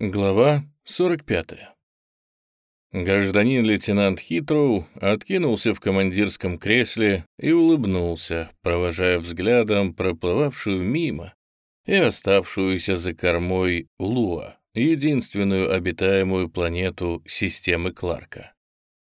Глава 45. Гражданин лейтенант Хитроу откинулся в командирском кресле и улыбнулся, провожая взглядом проплывавшую мимо и оставшуюся за кормой Луа, единственную обитаемую планету системы Кларка.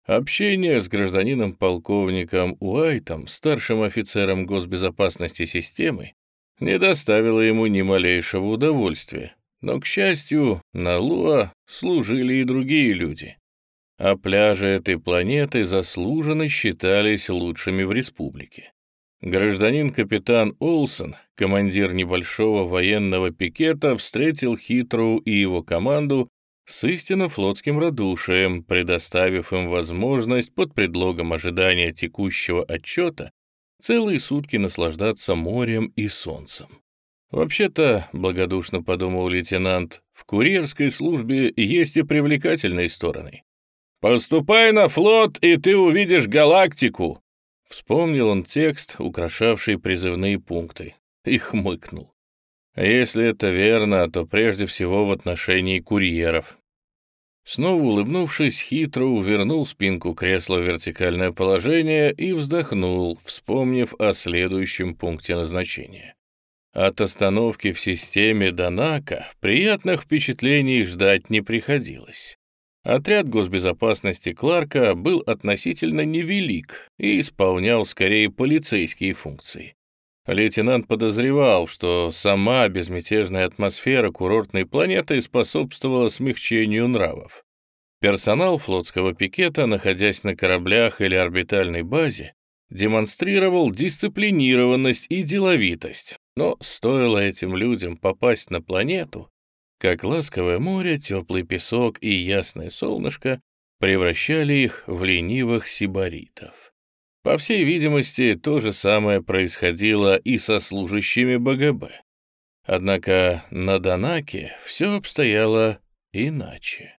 Общение с гражданином-полковником Уайтом, старшим офицером госбезопасности системы, не доставило ему ни малейшего удовольствия, но, к счастью, на Луа служили и другие люди. А пляжи этой планеты заслуженно считались лучшими в республике. Гражданин-капитан Олсон, командир небольшого военного пикета, встретил Хитроу и его команду с истинно флотским радушием, предоставив им возможность под предлогом ожидания текущего отчета целые сутки наслаждаться морем и солнцем. «Вообще-то», — благодушно подумал лейтенант, «в курьерской службе есть и привлекательные стороны». «Поступай на флот, и ты увидишь галактику!» Вспомнил он текст, украшавший призывные пункты, и хмыкнул. Если это верно, то прежде всего в отношении курьеров. Снова улыбнувшись, хитро увернул спинку кресла в вертикальное положение и вздохнул, вспомнив о следующем пункте назначения. От остановки в системе Донака приятных впечатлений ждать не приходилось. Отряд госбезопасности Кларка был относительно невелик и исполнял скорее полицейские функции. Лейтенант подозревал, что сама безмятежная атмосфера курортной планеты способствовала смягчению нравов. Персонал флотского пикета, находясь на кораблях или орбитальной базе, демонстрировал дисциплинированность и деловитость, но стоило этим людям попасть на планету, как ласковое море, теплый песок и ясное солнышко превращали их в ленивых сибаритов. По всей видимости, то же самое происходило и со служащими БГБ. Однако на Донаке все обстояло иначе.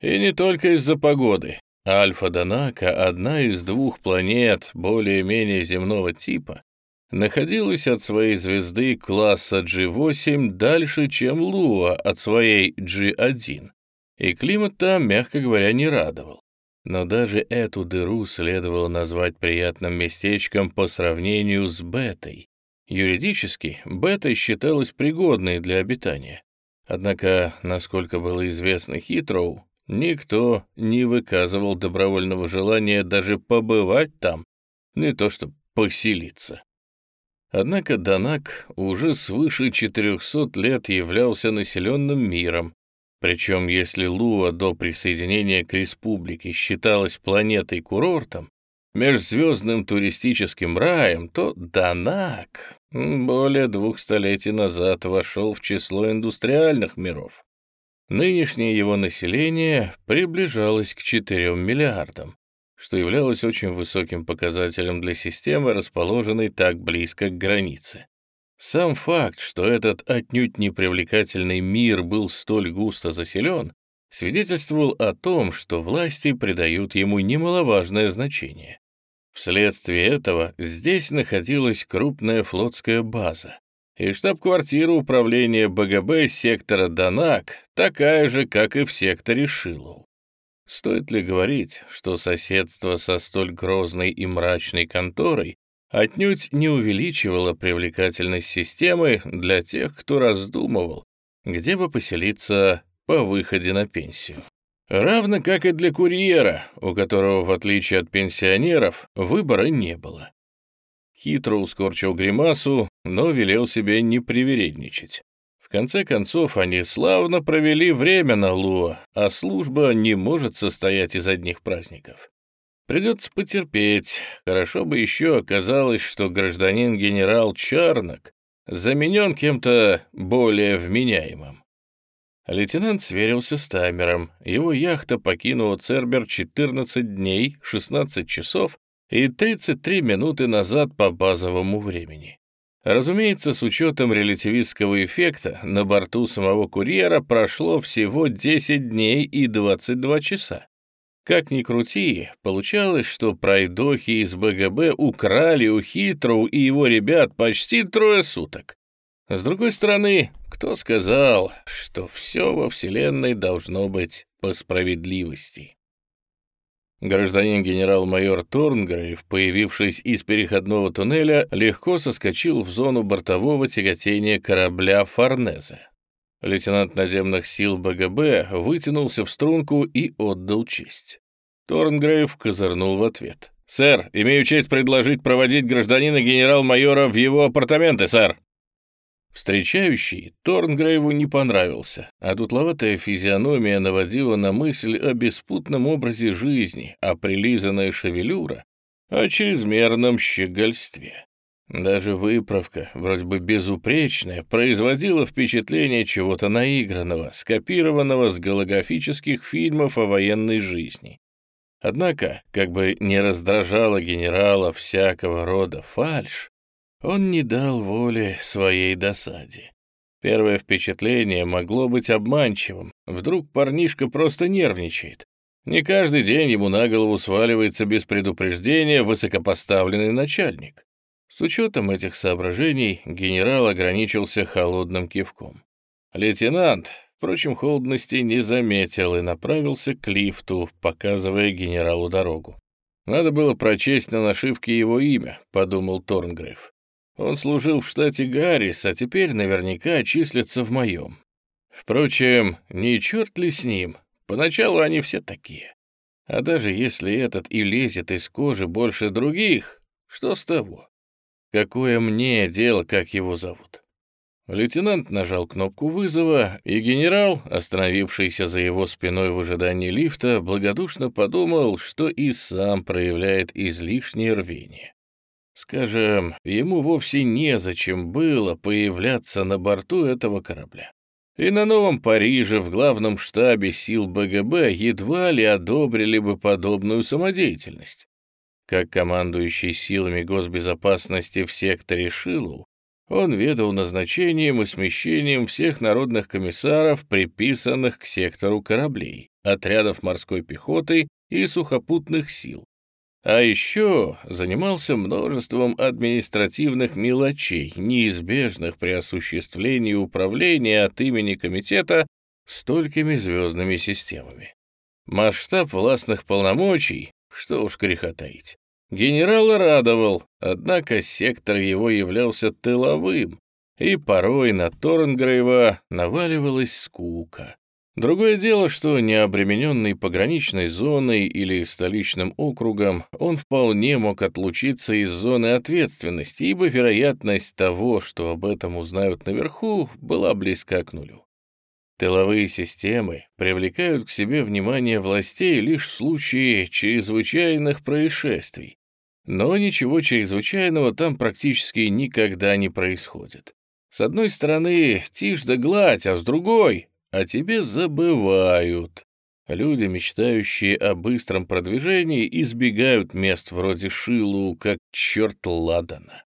И не только из-за погоды. Альфа-Донака — одна из двух планет более-менее земного типа, находилась от своей звезды класса G8 дальше, чем Луа от своей G1, и климат там, мягко говоря, не радовал. Но даже эту дыру следовало назвать приятным местечком по сравнению с Бетой. Юридически Бета считалась пригодной для обитания. Однако, насколько было известно Хитроу, Никто не выказывал добровольного желания даже побывать там, не то что поселиться. Однако Данак уже свыше 400 лет являлся населенным миром, причем если Луа до присоединения к республике считалась планетой-курортом, межзвездным туристическим раем, то Данак более двух столетий назад вошел в число индустриальных миров. Нынешнее его население приближалось к 4 миллиардам, что являлось очень высоким показателем для системы, расположенной так близко к границе. Сам факт, что этот отнюдь непривлекательный мир был столь густо заселен, свидетельствовал о том, что власти придают ему немаловажное значение. Вследствие этого здесь находилась крупная флотская база, и штаб-квартира управления БГБ сектора Данак такая же, как и в секторе Шилу. Стоит ли говорить, что соседство со столь грозной и мрачной конторой отнюдь не увеличивало привлекательность системы для тех, кто раздумывал, где бы поселиться по выходе на пенсию. Равно как и для курьера, у которого, в отличие от пенсионеров, выбора не было. Хитро ускорчил гримасу, но велел себе не привередничать. В конце концов, они славно провели время на Луа, а служба не может состоять из одних праздников. Придется потерпеть. Хорошо бы еще оказалось, что гражданин-генерал Чарнок заменен кем-то более вменяемым. Лейтенант сверился с таймером. Его яхта покинула Цербер 14 дней, 16 часов и 33 минуты назад по базовому времени. Разумеется, с учетом релятивистского эффекта, на борту самого курьера прошло всего 10 дней и 22 часа. Как ни крути, получалось, что пройдохи из БГБ украли у Хитроу и его ребят почти трое суток. С другой стороны, кто сказал, что все во Вселенной должно быть по справедливости? Гражданин генерал-майор Торнгрейв, появившись из переходного туннеля, легко соскочил в зону бортового тяготения корабля «Форнезе». Лейтенант наземных сил БГБ вытянулся в струнку и отдал честь. Торнгрейв козырнул в ответ. «Сэр, имею честь предложить проводить гражданина генерал-майора в его апартаменты, сэр!» Встречающий Торнгрейву не понравился, а дутловатая физиономия наводила на мысль о беспутном образе жизни, а прилизанная шевелюра — о чрезмерном щегольстве. Даже выправка, вроде бы безупречная, производила впечатление чего-то наигранного, скопированного с голографических фильмов о военной жизни. Однако, как бы не раздражала генерала всякого рода фальшь, он не дал воли своей досаде. Первое впечатление могло быть обманчивым. Вдруг парнишка просто нервничает. Не каждый день ему на голову сваливается без предупреждения высокопоставленный начальник. С учетом этих соображений генерал ограничился холодным кивком. Лейтенант, впрочем, холодности не заметил и направился к лифту, показывая генералу дорогу. «Надо было прочесть на нашивке его имя», — подумал Торнгрейв. «Он служил в штате Гаррис, а теперь наверняка числится в моем. Впрочем, не черт ли с ним? Поначалу они все такие. А даже если этот и лезет из кожи больше других, что с того? Какое мне дело, как его зовут? Лейтенант нажал кнопку вызова, и генерал, остановившийся за его спиной в ожидании лифта, благодушно подумал, что и сам проявляет излишнее рвение. Скажем, ему вовсе незачем было появляться на борту этого корабля. И на Новом Париже в главном штабе сил БГБ едва ли одобрили бы подобную самодеятельность. Как командующий силами госбезопасности в секторе Шилу, он ведал назначением и смещением всех народных комиссаров, приписанных к сектору кораблей, отрядов морской пехоты и сухопутных сил. А еще занимался множеством административных мелочей, неизбежных при осуществлении управления от имени комитета столькими звездными системами. Масштаб властных полномочий что уж греха таить. Генерала радовал, однако сектор его являлся тыловым, и порой на Торнгрейва наваливалась скука. Другое дело, что необремененный пограничной зоной или столичным округом, он вполне мог отлучиться из зоны ответственности, ибо вероятность того, что об этом узнают наверху, была близка к нулю. Тыловые системы привлекают к себе внимание властей лишь в случае чрезвычайных происшествий, но ничего чрезвычайного там практически никогда не происходит. С одной стороны, тишь да гладь, а с другой — о тебе забывают. Люди, мечтающие о быстром продвижении, избегают мест вроде Шилу, как черт ладана.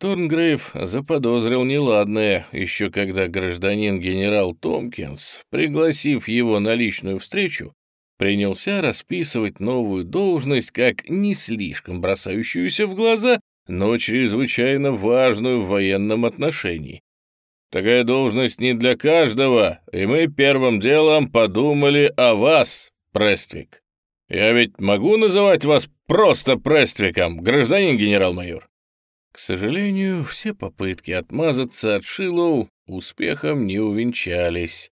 Торнгрейв заподозрил неладное, еще когда гражданин генерал Томпкинс, пригласив его на личную встречу, принялся расписывать новую должность как не слишком бросающуюся в глаза, но чрезвычайно важную в военном отношении. Такая должность не для каждого, и мы первым делом подумали о вас, Прествик. Я ведь могу называть вас просто Прествиком, гражданин генерал-майор? К сожалению, все попытки отмазаться от Шилоу успехом не увенчались,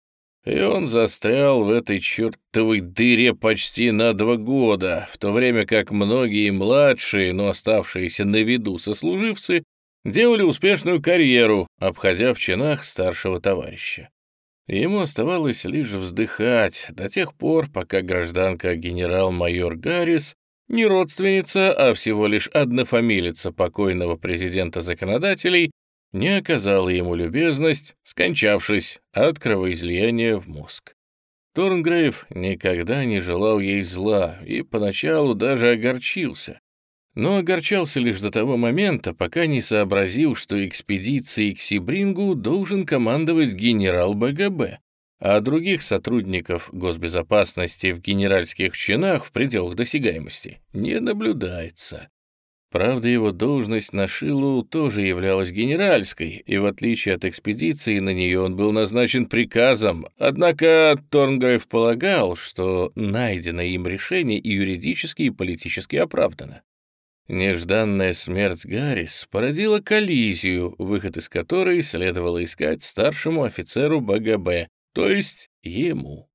и он застрял в этой чертовой дыре почти на два года, в то время как многие младшие, но оставшиеся на виду сослуживцы делали успешную карьеру, обходя в чинах старшего товарища. Ему оставалось лишь вздыхать до тех пор, пока гражданка генерал-майор Гаррис не родственница, а всего лишь однофамилица покойного президента законодателей, не оказала ему любезность, скончавшись от кровоизлияния в мозг. Торнгрейв никогда не желал ей зла и поначалу даже огорчился, но огорчался лишь до того момента, пока не сообразил, что экспедицией к Сибрингу должен командовать генерал БГБ, а других сотрудников госбезопасности в генеральских чинах в пределах досягаемости не наблюдается. Правда, его должность на Шилу тоже являлась генеральской, и в отличие от экспедиции на нее он был назначен приказом, однако Торнгрейв полагал, что найденное им решение и юридически, и политически оправдано. Нежданная смерть Гаррис породила коллизию, выход из которой следовало искать старшему офицеру БГБ, то есть ему.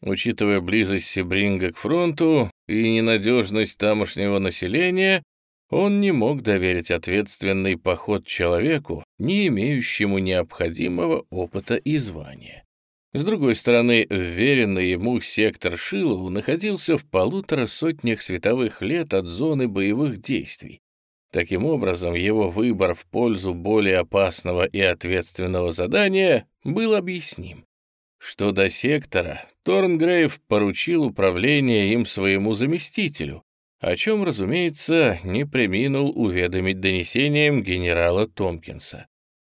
Учитывая близость Сибринга к фронту и ненадежность тамошнего населения, он не мог доверить ответственный поход человеку, не имеющему необходимого опыта и звания. С другой стороны, вверенный ему сектор Шилову находился в полутора сотнях световых лет от зоны боевых действий. Таким образом, его выбор в пользу более опасного и ответственного задания был объясним. Что до сектора, Торнгрейв поручил управление им своему заместителю, о чем, разумеется, не преминул уведомить донесением генерала Томпкинса.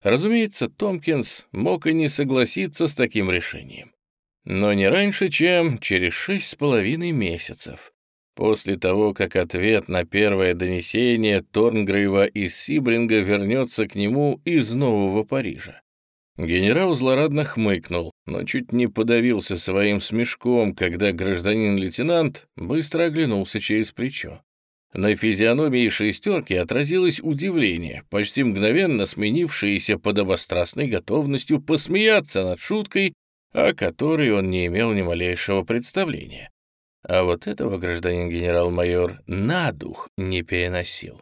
Разумеется, Томпкинс мог и не согласиться с таким решением. Но не раньше, чем через шесть с половиной месяцев, после того, как ответ на первое донесение Торнгрейва из Сибринга вернется к нему из Нового Парижа. Генерал злорадно хмыкнул, но чуть не подавился своим смешком, когда гражданин-лейтенант быстро оглянулся через плечо. На физиономии шестерки отразилось удивление, почти мгновенно сменившееся подобострастной готовностью посмеяться над шуткой, о которой он не имел ни малейшего представления. А вот этого гражданин генерал-майор на дух не переносил.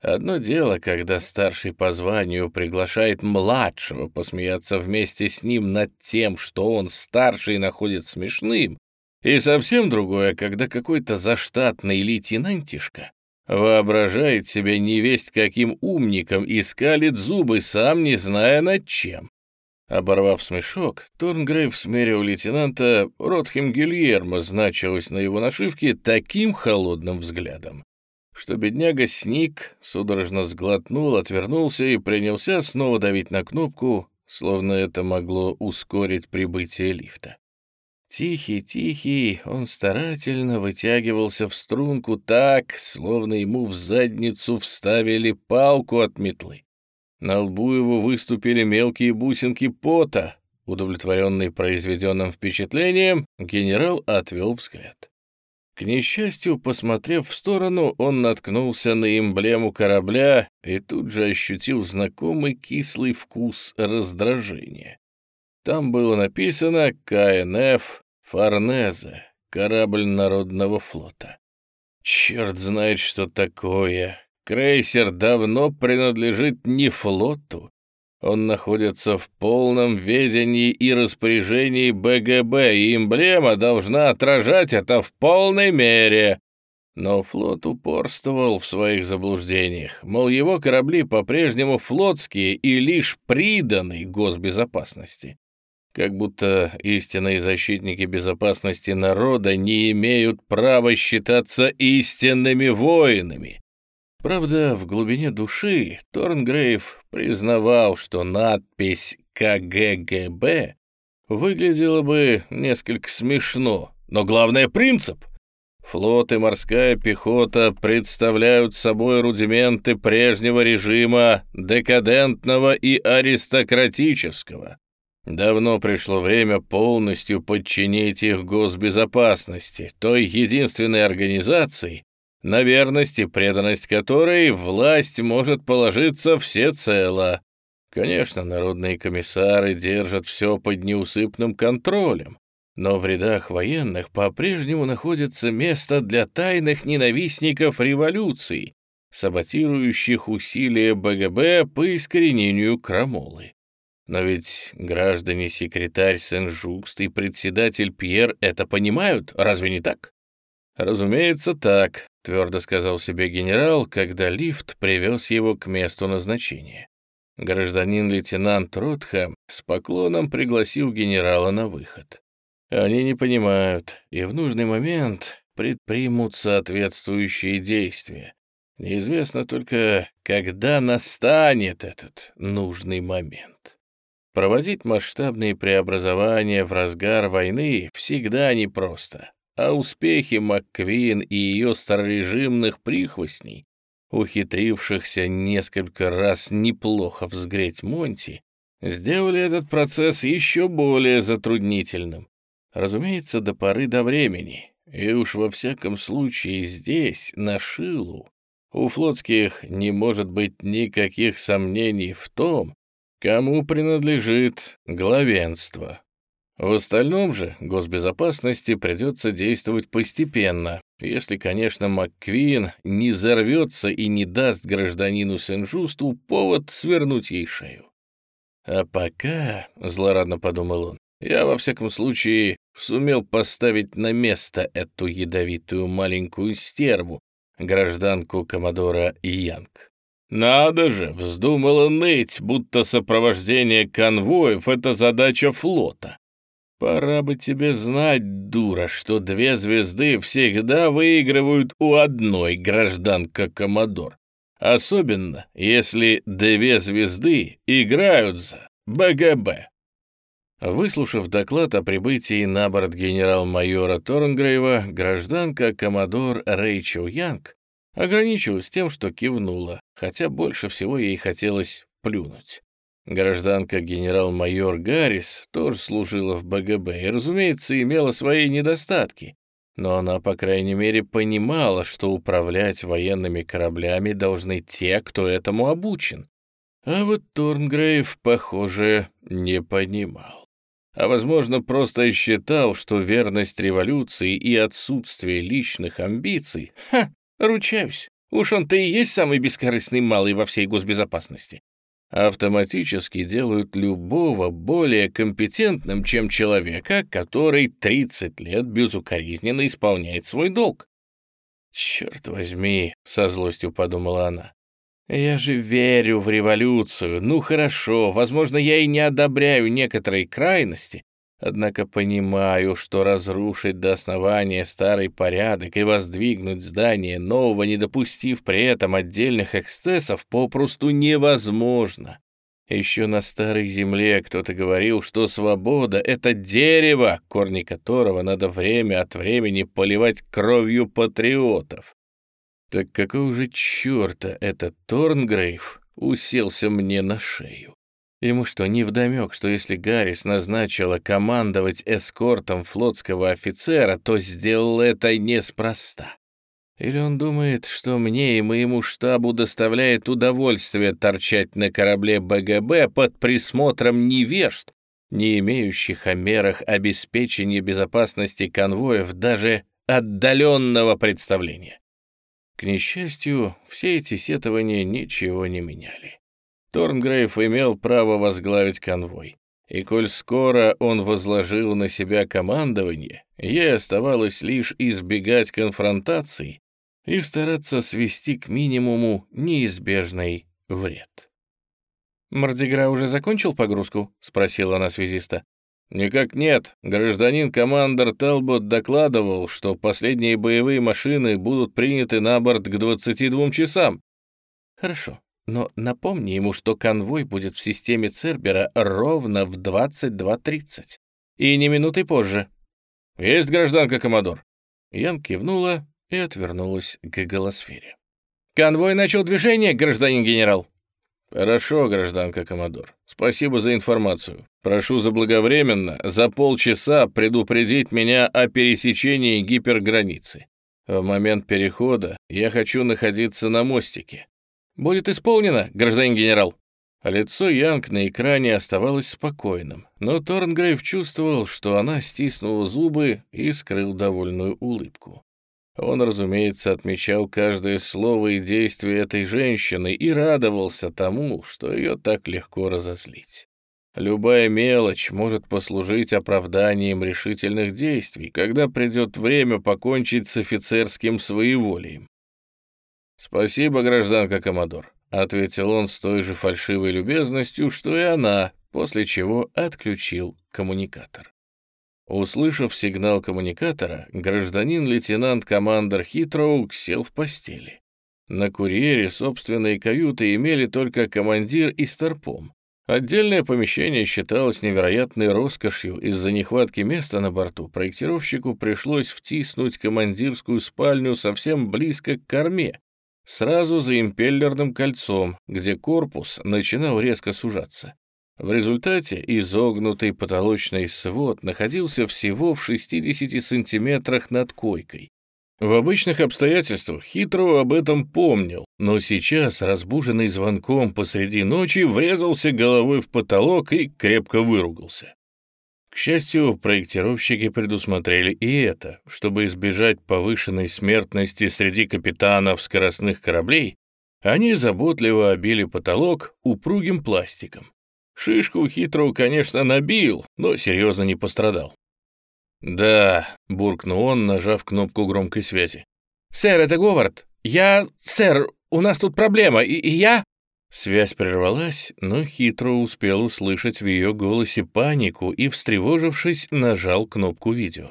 Одно дело, когда старший по званию приглашает младшего посмеяться вместе с ним над тем, что он старший находит смешным, и совсем другое, когда какой-то заштатный лейтенантишка воображает себя невесть каким умником и скалит зубы, сам не зная над чем. Оборвав смешок, Торнгрейв смерил лейтенанта Ротхем Гильермо, значилось на его нашивке, таким холодным взглядом, что бедняга сник, судорожно сглотнул, отвернулся и принялся снова давить на кнопку, словно это могло ускорить прибытие лифта. Тихий-тихий, он старательно вытягивался в струнку так, словно ему в задницу вставили палку от метлы. На лбу его выступили мелкие бусинки пота. Удовлетворенный произведенным впечатлением, генерал отвел взгляд. К несчастью, посмотрев в сторону, он наткнулся на эмблему корабля и тут же ощутил знакомый кислый вкус раздражения. Там было написано «КНФ Форнезе, корабль Народного флота». Черт знает, что такое. Крейсер давно принадлежит не флоту, он находится в полном ведении и распоряжении БГБ, и эмблема должна отражать это в полной мере. Но флот упорствовал в своих заблуждениях, мол, его корабли по-прежнему флотские и лишь приданы госбезопасности. Как будто истинные защитники безопасности народа не имеют права считаться истинными воинами, Правда, в глубине души Торнгрейв признавал, что надпись «КГГБ» выглядела бы несколько смешно, но главное — принцип. Флот и морская пехота представляют собой рудименты прежнего режима, декадентного и аристократического. Давно пришло время полностью подчинить их госбезопасности, той единственной организации, на верность и преданность которой власть может положиться всецело. Конечно, народные комиссары держат все под неусыпным контролем, но в рядах военных по-прежнему находится место для тайных ненавистников революции, саботирующих усилия БГБ по искоренению крамолы. Но ведь граждане-секретарь Сен-Жукст и председатель Пьер это понимают, разве не так? Разумеется, так, — твердо сказал себе генерал, когда лифт привез его к месту назначения. Гражданин-лейтенант Ротхэм с поклоном пригласил генерала на выход. Они не понимают, и в нужный момент предпримут соответствующие действия. Неизвестно только, когда настанет этот нужный момент. Проводить масштабные преобразования в разгар войны всегда непросто а успехи МакКвин и ее старорежимных прихвостней ухитрившихся несколько раз неплохо взгреть Монти, сделали этот процесс еще более затруднительным. Разумеется, до поры до времени. И уж во всяком случае здесь, на Шилу, у флотских не может быть никаких сомнений в том, кому принадлежит главенство. В остальном же госбезопасности придется действовать постепенно, если, конечно, МакКвин не взорвется и не даст гражданину Сен-Жусту повод свернуть ей шею. А пока, — злорадно подумал он, — я, во всяком случае, сумел поставить на место эту ядовитую маленькую стерву, гражданку Комодора Янг. Надо же, вздумала ныть, будто сопровождение конвоев — это задача флота. Пора бы тебе знать, дура, что две звезды всегда выигрывают у одной гражданка Комодор. Особенно, если две звезды играют за БГБ. Выслушав доклад о прибытии на борт генерал-майора Торнгрейва, гражданка Комодор Рэйчел Янг ограничилась тем, что кивнула, хотя больше всего ей хотелось плюнуть. Гражданка генерал-майор Гаррис тоже служила в БГБ и, разумеется, имела свои недостатки, но она, по крайней мере, понимала, что управлять военными кораблями должны те, кто этому обучен. А вот Торнгрейв, похоже, не понимал а, возможно, просто считал, что верность революции и отсутствие личных амбиций... Ха, ручаюсь, уж он-то и есть самый бескорыстный малый во всей госбезопасности. Автоматически делают любого более компетентным, чем человека, который 30 лет безукоризненно исполняет свой долг. «Черт возьми», — со злостью подумала она, я же верю в революцию. Ну хорошо, возможно, я и не одобряю некоторые крайности, однако понимаю, что разрушить до основания старый порядок и воздвигнуть здание нового, не допустив при этом отдельных эксцессов, попросту невозможно. Еще на старой земле кто-то говорил, что свобода — это дерево, корни которого надо время от времени поливать кровью патриотов. Так какого же черта этот Торнгрейв уселся мне на шею? Ему что, не вдомек, что если Гаррис назначила командовать эскортом флотского офицера, то сделал это неспроста? Или он думает, что мне и моему штабу доставляет удовольствие торчать на корабле БГБ под присмотром невежд, не имеющих о мерах обеспечения безопасности конвоев даже отдаленного представления? К несчастью, все эти сетования ничего не меняли. Торнгрейв имел право возглавить конвой, и коль скоро он возложил на себя командование, ей оставалось лишь избегать конфронтаций и стараться свести к минимуму неизбежный вред. «Мардигра уже закончил погрузку?» — спросила она связиста. «Никак нет. Гражданин-командор Талбот докладывал, что последние боевые машины будут приняты на борт к 22 часам». «Хорошо, но напомни ему, что конвой будет в системе Цербера ровно в 22.30. И не минуты позже». «Есть гражданка, коммодор». Ян кивнула и отвернулась к голосфере. «Конвой начал движение, гражданин генерал». «Хорошо, гражданка Комодор. Спасибо за информацию. Прошу заблаговременно за полчаса предупредить меня о пересечении гиперграницы. В момент перехода я хочу находиться на мостике». «Будет исполнено, гражданин генерал». Лицо Янг на экране оставалось спокойным, но Торнгрейв чувствовал, что она стиснула зубы и скрыл довольную улыбку. Он, разумеется, отмечал каждое слово и действие этой женщины и радовался тому, что ее так легко разозлить. Любая мелочь может послужить оправданием решительных действий, когда придет время покончить с офицерским своеволием. «Спасибо, гражданка Комодор», — ответил он с той же фальшивой любезностью, что и она, после чего отключил коммуникатор. Услышав сигнал коммуникатора, гражданин-лейтенант-командор Хитроу сел в постели. На курьере собственные каюты имели только командир и старпом. Отдельное помещение считалось невероятной роскошью. Из-за нехватки места на борту проектировщику пришлось втиснуть командирскую спальню совсем близко к корме, сразу за импеллерным кольцом, где корпус начинал резко сужаться. В результате изогнутый потолочный свод находился всего в 60 сантиметрах над койкой. В обычных обстоятельствах Хитро об этом помнил, но сейчас, разбуженный звонком посреди ночи, врезался головой в потолок и крепко выругался. К счастью, проектировщики предусмотрели и это. Чтобы избежать повышенной смертности среди капитанов скоростных кораблей, они заботливо обили потолок упругим пластиком. Шишку хитрую, конечно, набил, но серьезно не пострадал. «Да», — буркнул он, нажав кнопку громкой связи. «Сэр, это Говард. Я... Сэр, у нас тут проблема, и, и я...» Связь прервалась, но хитро успел услышать в ее голосе панику и, встревожившись, нажал кнопку видео.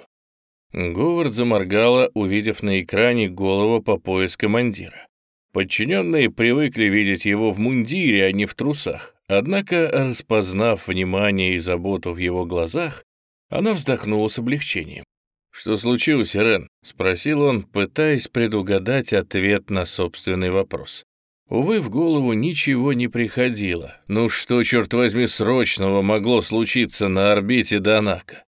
Говард заморгала, увидев на экране голову по пояс командира. Подчиненные привыкли видеть его в мундире, а не в трусах. Однако, распознав внимание и заботу в его глазах, она вздохнула с облегчением. «Что случилось, Рен?» — спросил он, пытаясь предугадать ответ на собственный вопрос. Увы, в голову ничего не приходило. Ну что, черт возьми, срочного могло случиться на орбите Донака?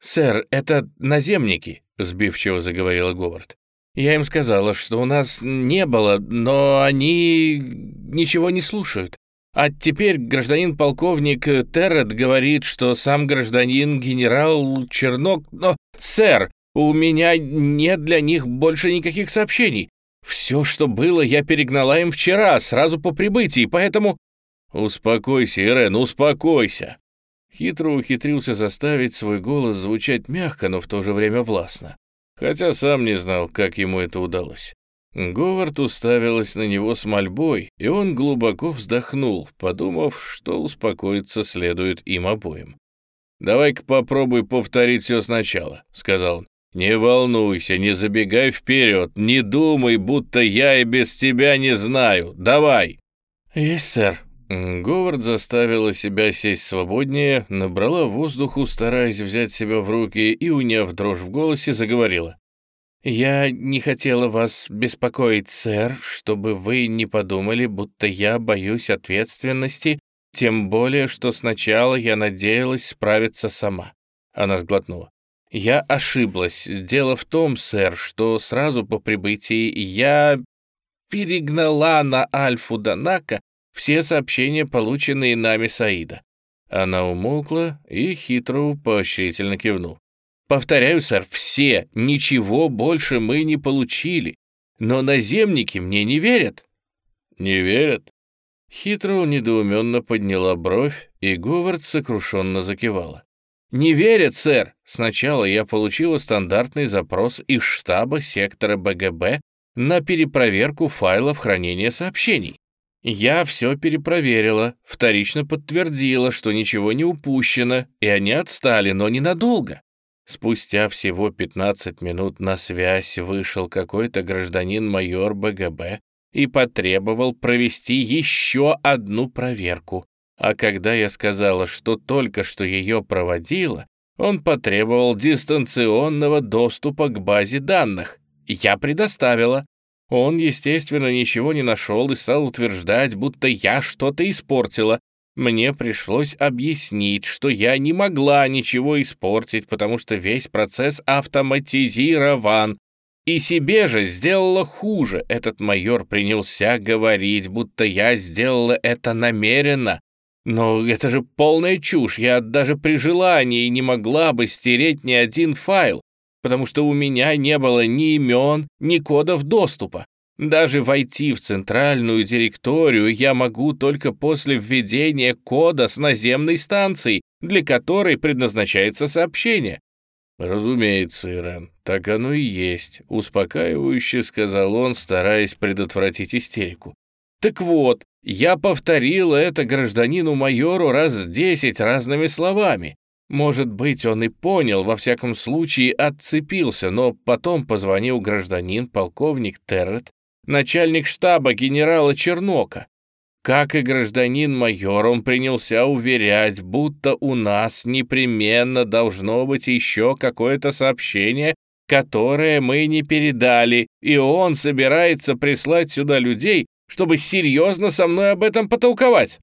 «Сэр, это наземники», — сбивчиво заговорила Говард. «Я им сказала, что у нас не было, но они ничего не слушают. А теперь гражданин-полковник Террет говорит, что сам гражданин-генерал Чернок... Но, сэр, у меня нет для них больше никаких сообщений. Все, что было, я перегнала им вчера, сразу по прибытии, поэтому...» «Успокойся, Ирен, успокойся!» Хитро ухитрился заставить свой голос звучать мягко, но в то же время властно. Хотя сам не знал, как ему это удалось. Говард уставилась на него с мольбой, и он глубоко вздохнул, подумав, что успокоиться следует им обоим. «Давай-ка попробуй повторить все сначала», — сказал он. «Не волнуйся, не забегай вперед, не думай, будто я и без тебя не знаю. Давай!» «Есть, сэр». Говард заставила себя сесть свободнее, набрала воздуху, стараясь взять себя в руки, и, уняв дрожь в голосе, заговорила. «Я не хотела вас беспокоить, сэр, чтобы вы не подумали, будто я боюсь ответственности, тем более, что сначала я надеялась справиться сама». Она сглотнула. «Я ошиблась. Дело в том, сэр, что сразу по прибытии я перегнала на Альфу Данака все сообщения, полученные нами Саида». Она умолкла и хитро поощрительно кивнул. Повторяю, сэр, все, ничего больше мы не получили. Но наземники мне не верят». «Не верят?» Хитро недоуменно подняла бровь, и Говард сокрушенно закивала. «Не верят, сэр. Сначала я получила стандартный запрос из штаба сектора БГБ на перепроверку файлов хранения сообщений. Я все перепроверила, вторично подтвердила, что ничего не упущено, и они отстали, но ненадолго. Спустя всего 15 минут на связь вышел какой-то гражданин-майор БГБ и потребовал провести еще одну проверку. А когда я сказала, что только что ее проводила, он потребовал дистанционного доступа к базе данных. Я предоставила. Он, естественно, ничего не нашел и стал утверждать, будто я что-то испортила, мне пришлось объяснить, что я не могла ничего испортить, потому что весь процесс автоматизирован. И себе же сделала хуже. Этот майор принялся говорить, будто я сделала это намеренно. Но это же полная чушь. Я даже при желании не могла бы стереть ни один файл, потому что у меня не было ни имен, ни кодов доступа. Даже войти в центральную директорию я могу только после введения кода с наземной станции, для которой предназначается сообщение. «Разумеется, Ирен, так оно и есть», — успокаивающе сказал он, стараясь предотвратить истерику. «Так вот, я повторила это гражданину-майору раз десять разными словами. Может быть, он и понял, во всяком случае отцепился, но потом позвонил гражданин-полковник Террет начальник штаба генерала Чернока. Как и гражданин-майор, он принялся уверять, будто у нас непременно должно быть еще какое-то сообщение, которое мы не передали, и он собирается прислать сюда людей, чтобы серьезно со мной об этом потолковать».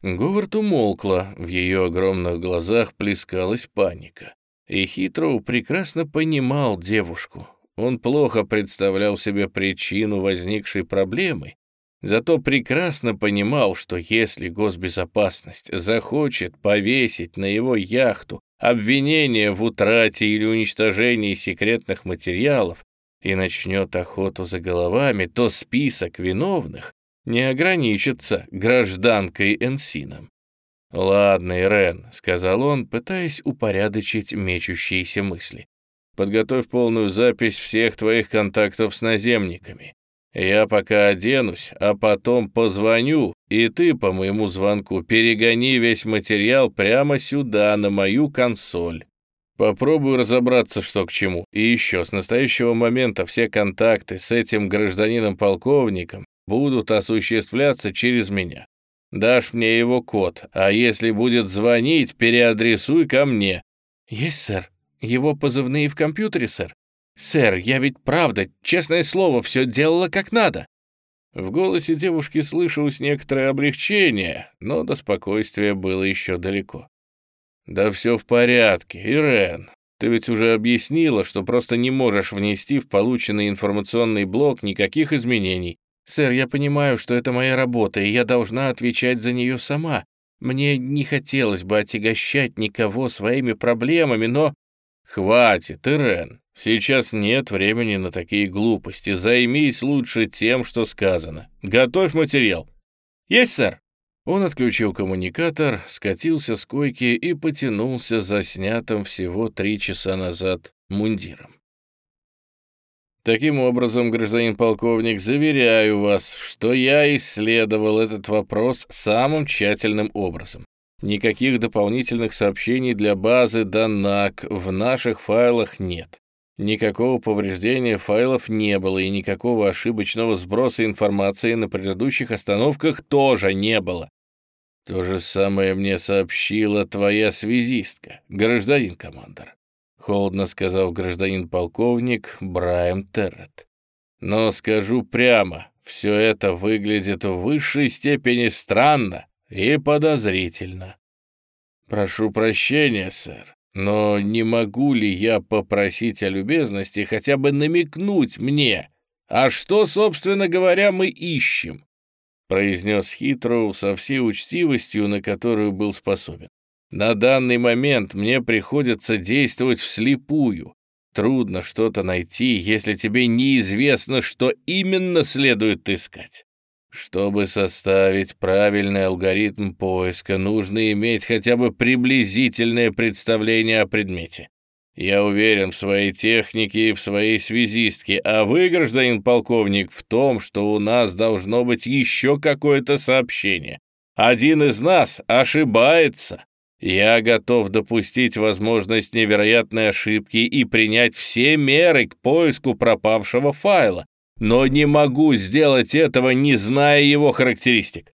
Говард умолкла, в ее огромных глазах плескалась паника. И Хитроу прекрасно понимал девушку. Он плохо представлял себе причину возникшей проблемы, зато прекрасно понимал, что если госбезопасность захочет повесить на его яхту обвинение в утрате или уничтожении секретных материалов и начнет охоту за головами, то список виновных не ограничится гражданкой Энсином. «Ладно, Ирен», — сказал он, пытаясь упорядочить мечущиеся мысли. «Подготовь полную запись всех твоих контактов с наземниками. Я пока оденусь, а потом позвоню, и ты по моему звонку перегони весь материал прямо сюда, на мою консоль. Попробую разобраться, что к чему. И еще, с настоящего момента все контакты с этим гражданином-полковником будут осуществляться через меня. Дашь мне его код, а если будет звонить, переадресуй ко мне». «Есть, сэр. Его позывные в компьютере, сэр. Сэр, я ведь правда, честное слово, все делала как надо». В голосе девушки слышалось некоторое облегчение, но до спокойствия было еще далеко. «Да все в порядке, Ирен. Ты ведь уже объяснила, что просто не можешь внести в полученный информационный блок никаких изменений. «Сэр, я понимаю, что это моя работа, и я должна отвечать за нее сама. Мне не хотелось бы отягощать никого своими проблемами, но...» «Хватит, Ирен. Сейчас нет времени на такие глупости. Займись лучше тем, что сказано. Готовь материал». «Есть, сэр». Он отключил коммуникатор, скатился с койки и потянулся за снятым всего три часа назад мундиром. Таким образом, гражданин полковник, заверяю вас, что я исследовал этот вопрос самым тщательным образом. Никаких дополнительных сообщений для базы DANAC в наших файлах нет. Никакого повреждения файлов не было, и никакого ошибочного сброса информации на предыдущих остановках тоже не было. То же самое мне сообщила твоя связистка, гражданин командор холодно сказал гражданин полковник Брайан Террет. Но скажу прямо, все это выглядит в высшей степени странно и подозрительно. Прошу прощения, сэр, но не могу ли я попросить о любезности хотя бы намекнуть мне, а что, собственно говоря, мы ищем? произнес Хитроу со всей учтивостью, на которую был способен. На данный момент мне приходится действовать вслепую. Трудно что-то найти, если тебе неизвестно, что именно следует искать. Чтобы составить правильный алгоритм поиска, нужно иметь хотя бы приблизительное представление о предмете. Я уверен в своей технике и в своей связистке, а вы, гражданин полковник, в том, что у нас должно быть еще какое-то сообщение. Один из нас ошибается. Я готов допустить возможность невероятной ошибки и принять все меры к поиску пропавшего файла, но не могу сделать этого, не зная его характеристик.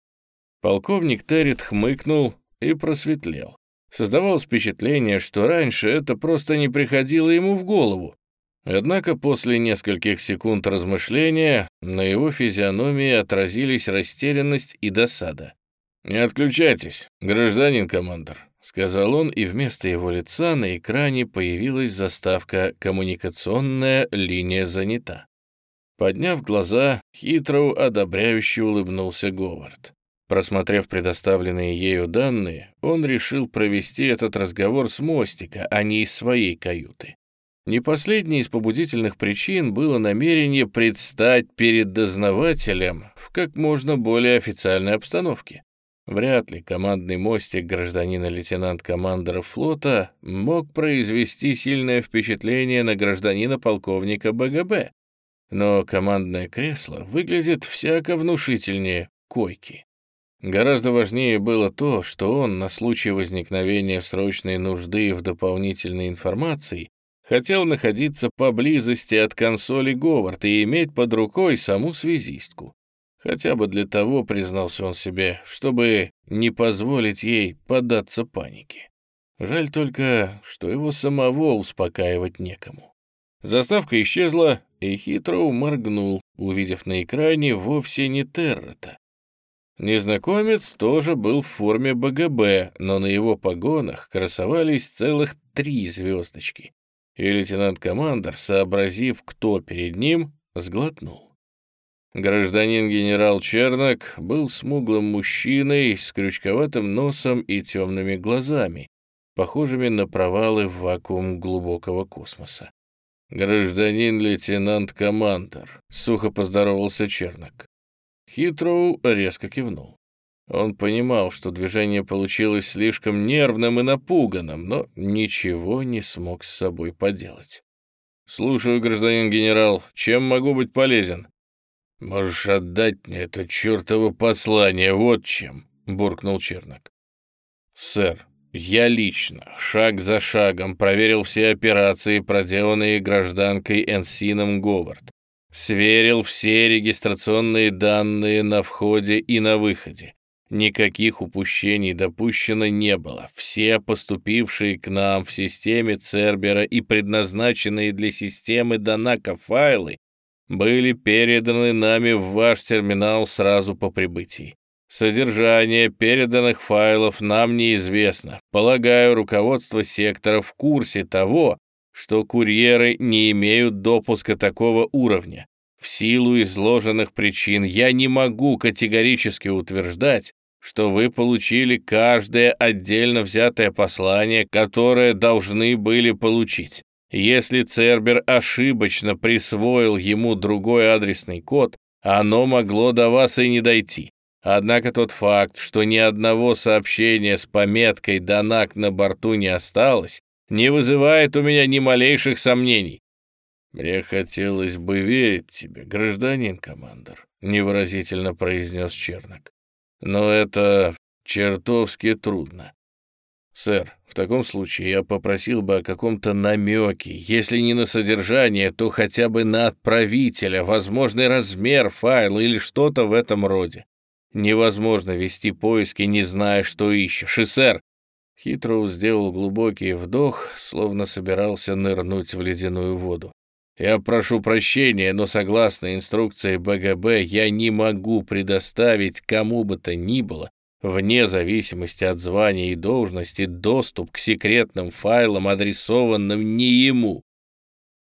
Полковник Террит хмыкнул и просветлел. Создавалось впечатление, что раньше это просто не приходило ему в голову. Однако после нескольких секунд размышления на его физиономии отразились растерянность и досада. «Не отключайтесь, гражданин командор. — сказал он, и вместо его лица на экране появилась заставка «Коммуникационная линия занята». Подняв глаза, Хитроу одобряюще улыбнулся Говард. Просмотрев предоставленные ею данные, он решил провести этот разговор с мостика, а не из своей каюты. Не последней из побудительных причин было намерение предстать перед дознавателем в как можно более официальной обстановке. Вряд ли командный мостик гражданина-лейтенант-командора флота мог произвести сильное впечатление на гражданина-полковника БГБ, но командное кресло выглядит всяко внушительнее койки. Гораздо важнее было то, что он на случай возникновения срочной нужды в дополнительной информации хотел находиться поблизости от консоли Говард и иметь под рукой саму связистку. Хотя бы для того, признался он себе, чтобы не позволить ей поддаться панике. Жаль только, что его самого успокаивать некому. Заставка исчезла, и Хитроу моргнул, увидев на экране вовсе не Террета. Незнакомец тоже был в форме БГБ, но на его погонах красовались целых три звездочки. И лейтенант-командор, сообразив, кто перед ним, сглотнул. Гражданин генерал Чернок был смуглым мужчиной с крючковатым носом и темными глазами, похожими на провалы в вакуум глубокого космоса. «Гражданин лейтенант-командор», — сухо поздоровался Чернок. Хитроу резко кивнул. Он понимал, что движение получилось слишком нервным и напуганным, но ничего не смог с собой поделать. «Слушаю, гражданин генерал, чем могу быть полезен?» «Можешь отдать мне это чертово послание, вот чем», — буркнул Чернок. «Сэр, я лично, шаг за шагом, проверил все операции, проделанные гражданкой Энсином Говард. Сверил все регистрационные данные на входе и на выходе. Никаких упущений допущено не было. Все поступившие к нам в системе Цербера и предназначенные для системы Донака файлы были переданы нами в ваш терминал сразу по прибытии. Содержание переданных файлов нам неизвестно. Полагаю, руководство сектора в курсе того, что курьеры не имеют допуска такого уровня. В силу изложенных причин я не могу категорически утверждать, что вы получили каждое отдельно взятое послание, которое должны были получить. Если Цербер ошибочно присвоил ему другой адресный код, оно могло до вас и не дойти. Однако тот факт, что ни одного сообщения с пометкой «Донак» на борту не осталось, не вызывает у меня ни малейших сомнений. «Мне хотелось бы верить тебе, гражданин командор», — невыразительно произнес Чернок. «Но это чертовски трудно. Сэр, в таком случае я попросил бы о каком-то намеке, если не на содержание, то хотя бы на отправителя, возможный размер файла или что-то в этом роде. Невозможно вести поиски, не зная, что ищешь. И, сэр, Хитроу сделал глубокий вдох, словно собирался нырнуть в ледяную воду. «Я прошу прощения, но согласно инструкции БГБ я не могу предоставить кому бы то ни было, вне зависимости от звания и должности, доступ к секретным файлам, адресованным не ему».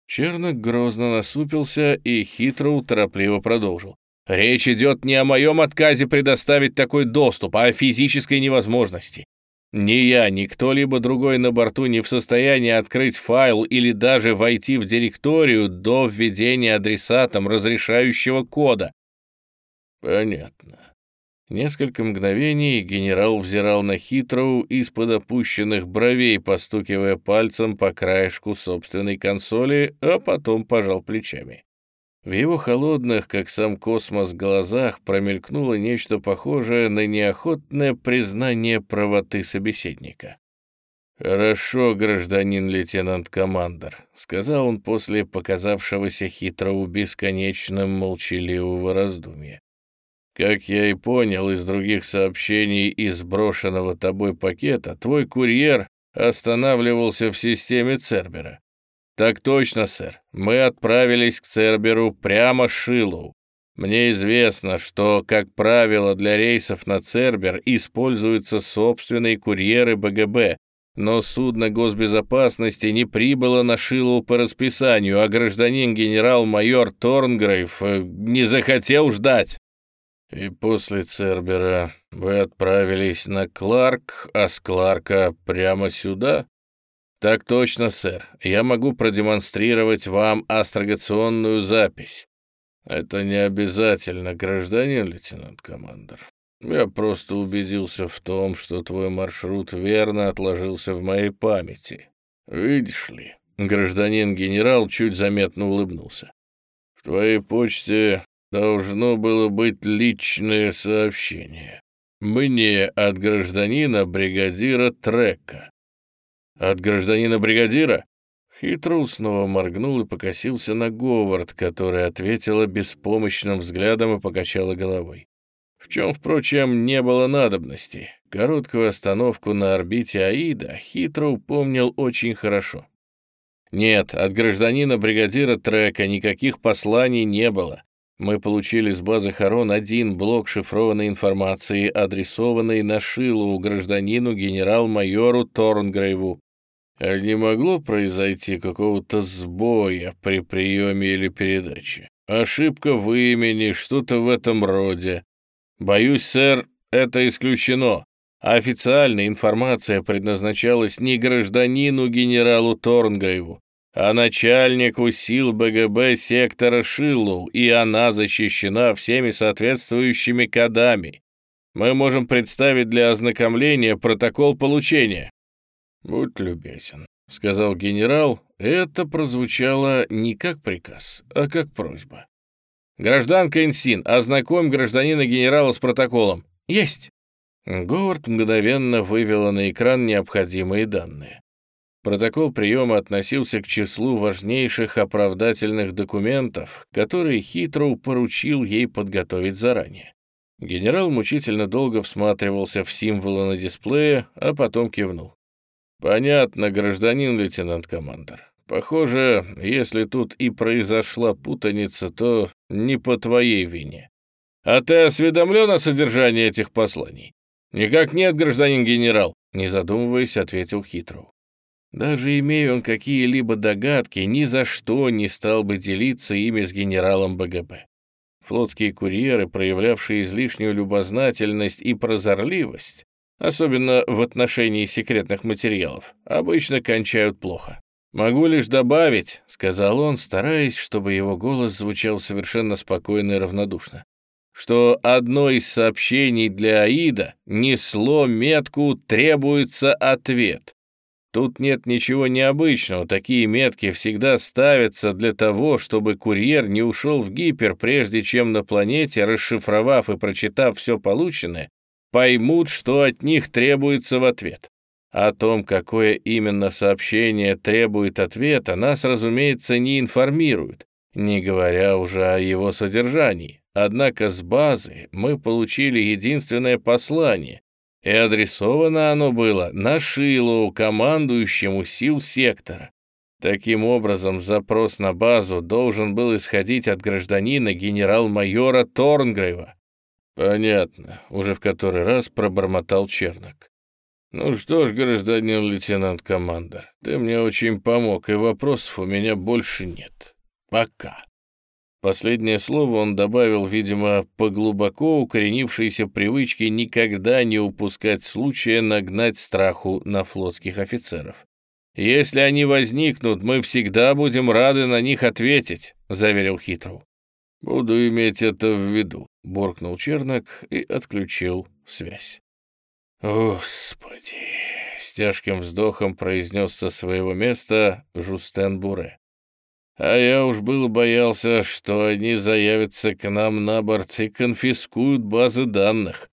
Чернок грозно насупился, и Хитроу торопливо продолжил. Речь идет не о моем отказе предоставить такой доступ, а о физической невозможности. Ни я, ни кто-либо другой на борту не в состоянии открыть файл или даже войти в директорию до введения адресатом разрешающего кода. Понятно. Несколько мгновений генерал взирал на Хитроу из-под опущенных бровей, постукивая пальцем по краешку собственной консоли, а потом пожал плечами. В его холодных, как сам космос, глазах промелькнуло нечто похожее на неохотное признание правоты собеседника. «Хорошо, гражданин лейтенант-командор», — сказал он после показавшегося хитрого бесконечным молчаливого раздумья. «Как я и понял из других сообщений из брошенного тобой пакета, твой курьер останавливался в системе Цербера. «Так точно, сэр. Мы отправились к Церберу прямо с Шилоу. Мне известно, что, как правило, для рейсов на Цербер используются собственные курьеры БГБ, но судно госбезопасности не прибыло на Шилоу по расписанию, а гражданин-генерал-майор Торнгрейв э, не захотел ждать. И после Цербера вы отправились на Кларк, а с Кларка прямо сюда? «Так точно, сэр. Я могу продемонстрировать вам астрогационную запись». «Это не обязательно, гражданин лейтенант-командор. Я просто убедился в том, что твой маршрут верно отложился в моей памяти. Видишь ли?» Гражданин-генерал чуть заметно улыбнулся. «В твоей почте должно было быть личное сообщение. Мне от гражданина-бригадира Трека. От гражданина-бригадира? Хитроу снова моргнул и покосился на Говард, которая ответила беспомощным взглядом и покачала головой. В чем, впрочем, не было надобности. Короткую остановку на орбите Аида Хитроу помнил очень хорошо. Нет, от гражданина-бригадира Трека никаких посланий не было. Мы получили с базы Харон один блок шифрованной информации, адресованный на Шилу гражданину генерал-майору Торнгрейву. А не могло произойти какого-то сбоя при приеме или передаче? Ошибка в имени, что-то в этом роде. Боюсь, сэр, это исключено. Официальная информация предназначалась не гражданину генералу Торнгрейву, а начальнику сил БГБ сектора Шиллоу, и она защищена всеми соответствующими кодами. Мы можем представить для ознакомления протокол получения. «Будь любезен», — сказал генерал. Это прозвучало не как приказ, а как просьба. «Гражданка Инсин, ознакомь гражданина генерала с протоколом». «Есть!» Говард мгновенно вывела на экран необходимые данные. Протокол приема относился к числу важнейших оправдательных документов, которые Хитроу поручил ей подготовить заранее. Генерал мучительно долго всматривался в символы на дисплее, а потом кивнул. «Понятно, гражданин лейтенант-командор. Похоже, если тут и произошла путаница, то не по твоей вине. А ты осведомлен о содержании этих посланий?» «Никак нет, гражданин генерал», — не задумываясь, ответил Хитроу. Даже имея он какие-либо догадки, ни за что не стал бы делиться ими с генералом БГБ. Флотские курьеры, проявлявшие излишнюю любознательность и прозорливость, особенно в отношении секретных материалов, обычно кончают плохо. «Могу лишь добавить», — сказал он, стараясь, чтобы его голос звучал совершенно спокойно и равнодушно, что одно из сообщений для Аида несло метку «требуется ответ». Тут нет ничего необычного, такие метки всегда ставятся для того, чтобы курьер не ушел в гипер, прежде чем на планете, расшифровав и прочитав все полученное, поймут, что от них требуется в ответ. О том, какое именно сообщение требует ответа, нас, разумеется, не информируют, не говоря уже о его содержании. Однако с базы мы получили единственное послание, и адресовано оно было на Шилу, командующему сил сектора. Таким образом, запрос на базу должен был исходить от гражданина генерал-майора Торнгрейва. «Понятно», — уже в который раз пробормотал Чернок. «Ну что ж, гражданин лейтенант-командор, ты мне очень помог, и вопросов у меня больше нет. Пока». Последнее слово он добавил, видимо, по глубоко укоренившейся привычке никогда не упускать случая нагнать страху на флотских офицеров. «Если они возникнут, мы всегда будем рады на них ответить», — заверил Хитроу. «Буду иметь это в виду», — буркнул Чернок и отключил связь. «Господи!» — с тяжким вздохом произнес со своего места Жустен Буре. А я уж был боялся, что они заявятся к нам на борт и конфискуют базы данных.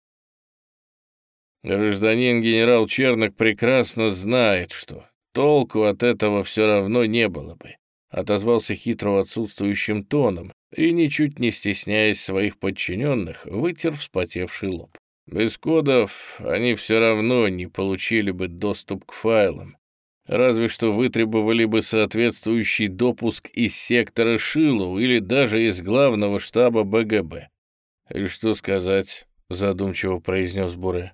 Гражданин генерал Чернок прекрасно знает, что толку от этого все равно не было бы. Отозвался хитро отсутствующим тоном и, ничуть не стесняясь своих подчиненных, вытер вспотевший лоб. Без кодов они все равно не получили бы доступ к файлам, разве что вытребовали бы соответствующий допуск из сектора Шилу или даже из главного штаба БГБ. «И что сказать?» — задумчиво произнес Буре.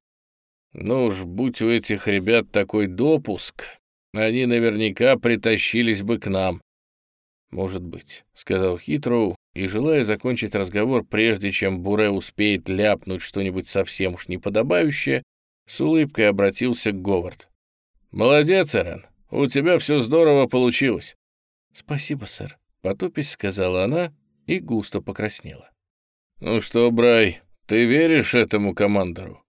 «Ну уж, будь у этих ребят такой допуск, они наверняка притащились бы к нам». «Может быть», — сказал Хитроу, и, желая закончить разговор, прежде чем Буре успеет ляпнуть что-нибудь совсем уж неподобающее, с улыбкой обратился к Говард. «Молодец, Эрен, у тебя все здорово получилось». «Спасибо, сэр», — потупись сказала она и густо покраснела. «Ну что, Брай, ты веришь этому командору?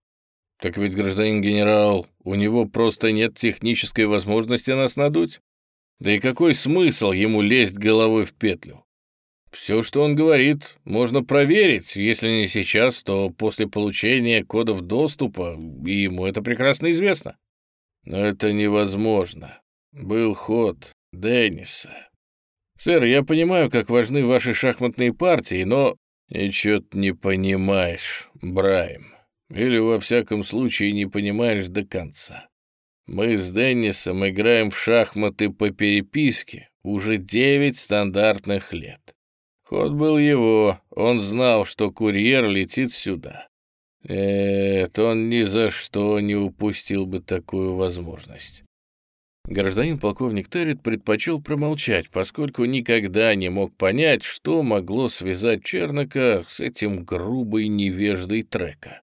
Так ведь, гражданин генерал, у него просто нет технической возможности нас надуть. Да и какой смысл ему лезть головой в петлю? Все, что он говорит, можно проверить, если не сейчас, то после получения кодов доступа, и ему это прекрасно известно. Но это невозможно. Был ход Денниса. Сэр, я понимаю, как важны ваши шахматные партии, но... Ничего ты не понимаешь, Брайм. Или, во всяком случае, не понимаешь до конца. Мы с Деннисом играем в шахматы по переписке уже девять стандартных лет. Ход был его, он знал, что курьер летит сюда. Нет, он ни за что не упустил бы такую возможность. Гражданин полковник Террит предпочел промолчать, поскольку никогда не мог понять, что могло связать Чернока с этим грубой невеждой трека.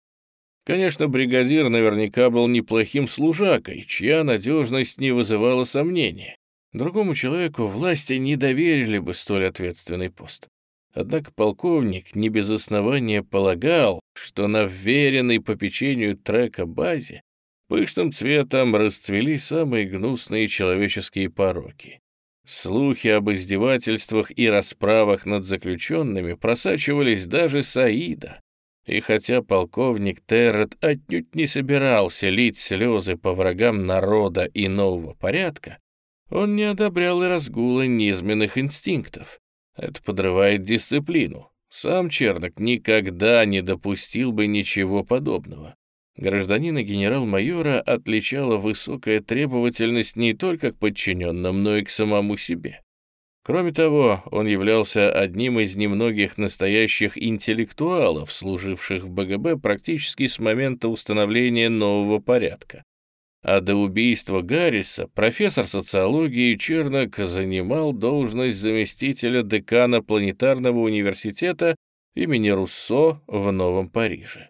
Конечно, бригадир наверняка был неплохим служакой, чья надежность не вызывала сомнения. Другому человеку власти не доверили бы столь ответственный пост. Однако полковник не без основания полагал, что на вверенной по печенью трека базе пышным цветом расцвели самые гнусные человеческие пороки. Слухи об издевательствах и расправах над заключенными просачивались даже Саида. И хотя полковник Террет отнюдь не собирался лить слезы по врагам народа и нового порядка, он не одобрял и разгула низменных инстинктов. Это подрывает дисциплину. Сам Чернок никогда не допустил бы ничего подобного. Гражданина генерал-майора отличала высокая требовательность не только к подчиненным, но и к самому себе. Кроме того, он являлся одним из немногих настоящих интеллектуалов, служивших в БГБ практически с момента установления нового порядка. А до убийства Гарриса профессор социологии Чернок занимал должность заместителя декана планетарного университета имени Руссо в Новом Париже.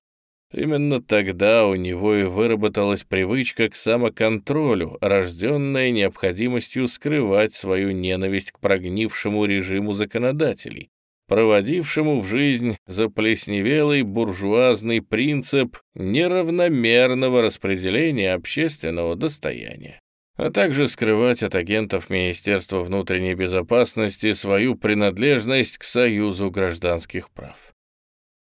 Именно тогда у него и выработалась привычка к самоконтролю, рожденная необходимостью скрывать свою ненависть к прогнившему режиму законодателей, проводившему в жизнь заплесневелый буржуазный принцип неравномерного распределения общественного достояния, а также скрывать от агентов Министерства внутренней безопасности свою принадлежность к Союзу гражданских прав.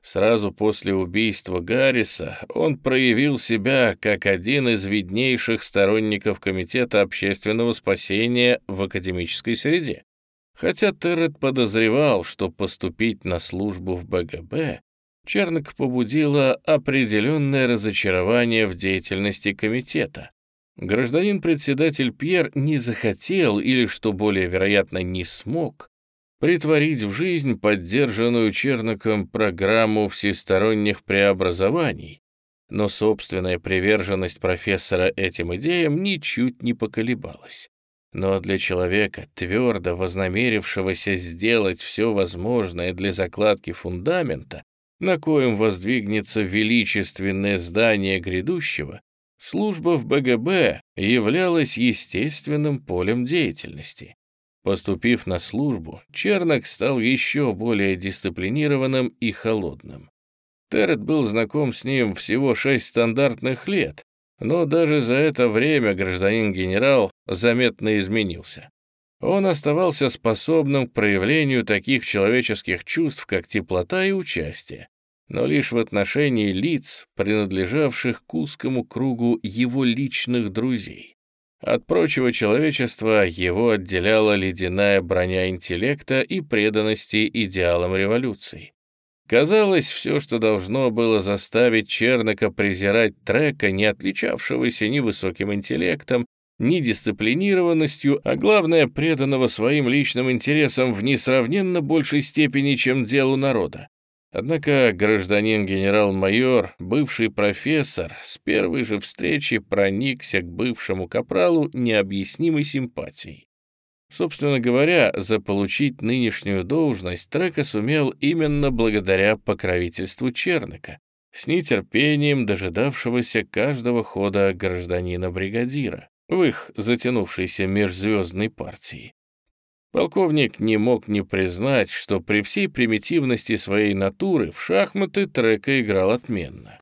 Сразу после убийства Гарриса он проявил себя как один из виднейших сторонников Комитета общественного спасения в академической среде. Хотя Террет подозревал, что поступить на службу в БГБ Чернок побудило определенное разочарование в деятельности комитета. Гражданин-председатель Пьер не захотел или, что более вероятно, не смог притворить в жизнь поддержанную Черноком программу всесторонних преобразований, но собственная приверженность профессора этим идеям ничуть не поколебалась. Но для человека, твердо вознамерившегося сделать все возможное для закладки фундамента, на коем воздвигнется величественное здание грядущего, служба в БГБ являлась естественным полем деятельности. Поступив на службу, Чернок стал еще более дисциплинированным и холодным. Террет был знаком с ним всего шесть стандартных лет, но даже за это время гражданин-генерал заметно изменился. Он оставался способным к проявлению таких человеческих чувств, как теплота и участие, но лишь в отношении лиц, принадлежавших к узкому кругу его личных друзей. От прочего человечества его отделяла ледяная броня интеллекта и преданности идеалам революции. Казалось, все, что должно было заставить Чернока презирать трека, не отличавшегося ни высоким интеллектом, ни дисциплинированностью, а главное, преданного своим личным интересам в несравненно большей степени, чем делу народа. Однако гражданин генерал-майор, бывший профессор, с первой же встречи проникся к бывшему капралу необъяснимой симпатией. Собственно говоря, заполучить нынешнюю должность Трека сумел именно благодаря покровительству Черныка, с нетерпением дожидавшегося каждого хода гражданина-бригадира в их затянувшейся межзвездной партии. Полковник не мог не признать, что при всей примитивности своей натуры в шахматы Трека играл отменно.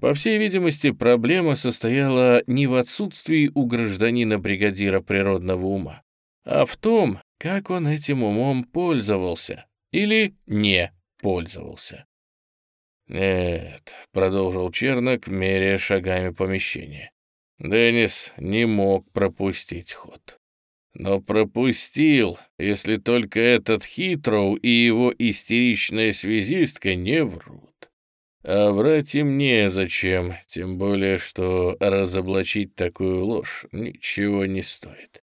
По всей видимости, проблема состояла не в отсутствии у гражданина-бригадира природного ума, а в том, как он этим умом пользовался или не пользовался. «Нет», — продолжил Чернок, меряя шагами помещения. Деннис не мог пропустить ход но пропустил, если только этот Хитроу и его истеричная связистка не врут. А врать им незачем, тем более, что разоблачить такую ложь ничего не стоит.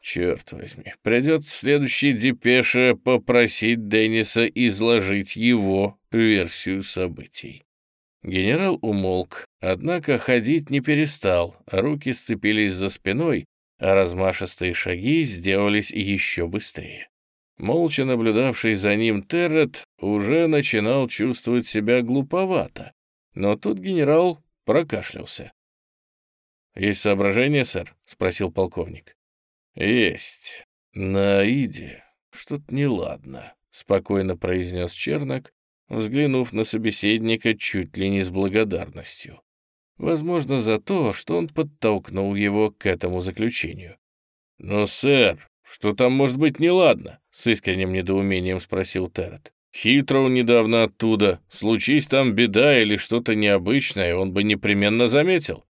Черт возьми, придется в следующей депеше попросить Денниса изложить его версию событий. Генерал умолк, однако ходить не перестал, руки сцепились за спиной, а размашистые шаги сделались еще быстрее. Молча наблюдавший за ним Террет уже начинал чувствовать себя глуповато, но тут генерал прокашлялся. «Есть соображение, сэр?» — спросил полковник. «Есть. На Аиде что-то неладно», — спокойно произнес Чернок, взглянув на собеседника чуть ли не с благодарностью. Возможно, за то, что он подтолкнул его к этому заключению. «Но, сэр, что там может быть неладно?» — с искренним недоумением спросил Террет. «Хитроу недавно оттуда. Случись там беда или что-то необычное, он бы непременно заметил».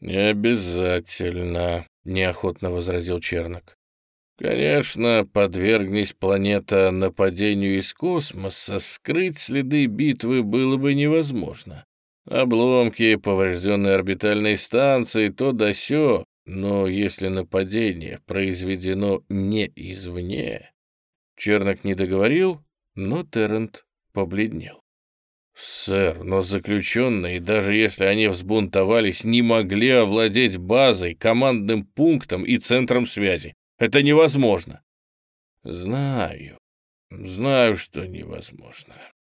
«Не обязательно», — неохотно возразил Чернок. «Конечно, подвергнись планета нападению из космоса, скрыть следы битвы было бы невозможно. Обломки поврежденной орбитальной станции, то да сё, но если нападение произведено не извне...» Чернок не договорил, но Террент побледнел. «Сэр, но заключенные, даже если они взбунтовались, не могли овладеть базой, командным пунктом и центром связи. Это невозможно». «Знаю, знаю, что невозможно.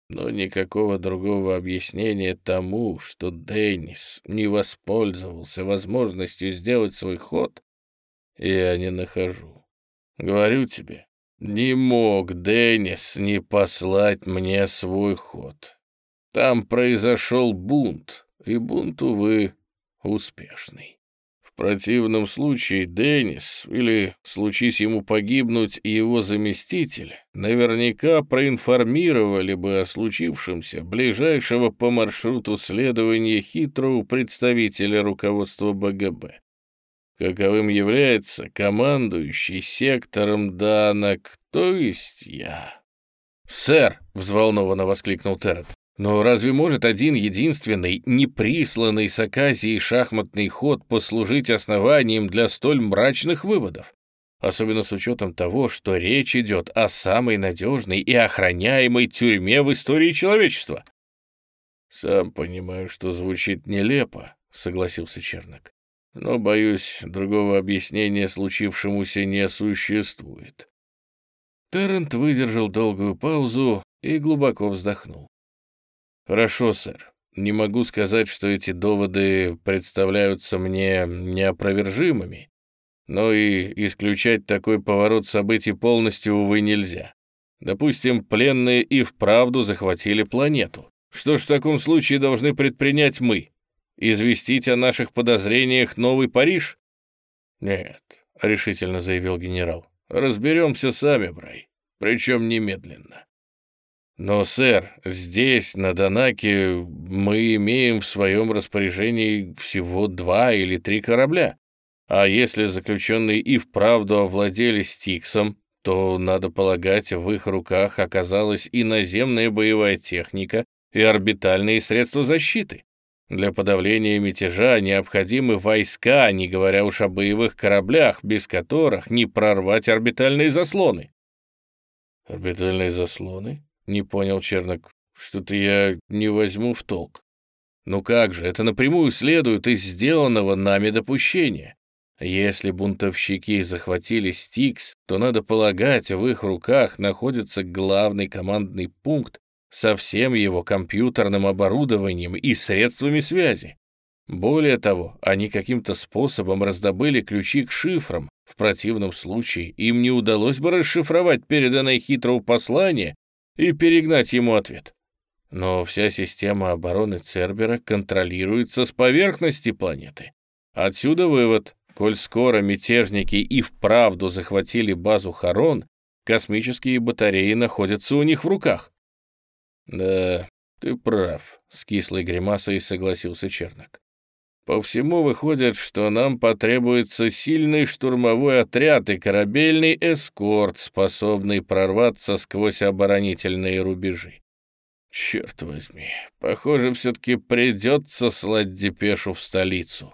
Но никакого другого объяснения тому, что Деннис не воспользовался возможностью сделать свой ход, я не нахожу. Говорю тебе, не мог Деннис не послать мне свой ход. Там произошел бунт, и бунт, увы, успешный. В противном случае Деннис, или случись ему погибнуть его заместитель, наверняка проинформировали бы о случившемся ближайшего по маршруту следования хитрого представителя руководства БГБ. Каковым является командующий сектором Данок, то есть я. «Сэр!» — взволнованно воскликнул Террет. Но разве может один единственный, неприсланный с Аказией шахматный ход послужить основанием для столь мрачных выводов? Особенно с учетом того, что речь идет о самой надежной и охраняемой тюрьме в истории человечества. «Сам понимаю, что звучит нелепо», — согласился Чернок. «Но, боюсь, другого объяснения случившемуся не существует». Террент выдержал долгую паузу и глубоко вздохнул. «Хорошо, сэр. Не могу сказать, что эти доводы представляются мне неопровержимыми, но и исключать такой поворот событий полностью, увы, нельзя. Допустим, пленные и вправду захватили планету. Что ж в таком случае должны предпринять мы? Известить о наших подозрениях Новый Париж? Нет, решительно заявил генерал. Разберемся сами, Брай, причем немедленно. Но, сэр, здесь, на Донаке, мы имеем в своем распоряжении всего два или три корабля. А если заключенные и вправду овладели Стиксом, то, надо полагать, в их руках оказалась и наземная боевая техника, и орбитальные средства защиты. Для подавления мятежа необходимы войска, не говоря уж о боевых кораблях, без которых не прорвать орбитальные заслоны. Орбитальные заслоны? Не понял Чернок. Что-то я не возьму в толк. Ну как же, это напрямую следует из сделанного нами допущения. Если бунтовщики захватили Стикс, то, надо полагать, в их руках находится главный командный пункт со всем его компьютерным оборудованием и средствами связи. Более того, они каким-то способом раздобыли ключи к шифрам. В противном случае им не удалось бы расшифровать переданное хитрого послание и перегнать ему ответ. Но вся система обороны Цербера контролируется с поверхности планеты. Отсюда вывод. Коль скоро мятежники и вправду захватили базу Харон, космические батареи находятся у них в руках. «Да, ты прав», — с кислой гримасой согласился Чернок. «По всему выходит, что нам потребуется сильный штурмовой отряд и корабельный эскорт, способный прорваться сквозь оборонительные рубежи. Черт возьми, похоже, все-таки придется слать депешу в столицу.